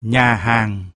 nhà hàng.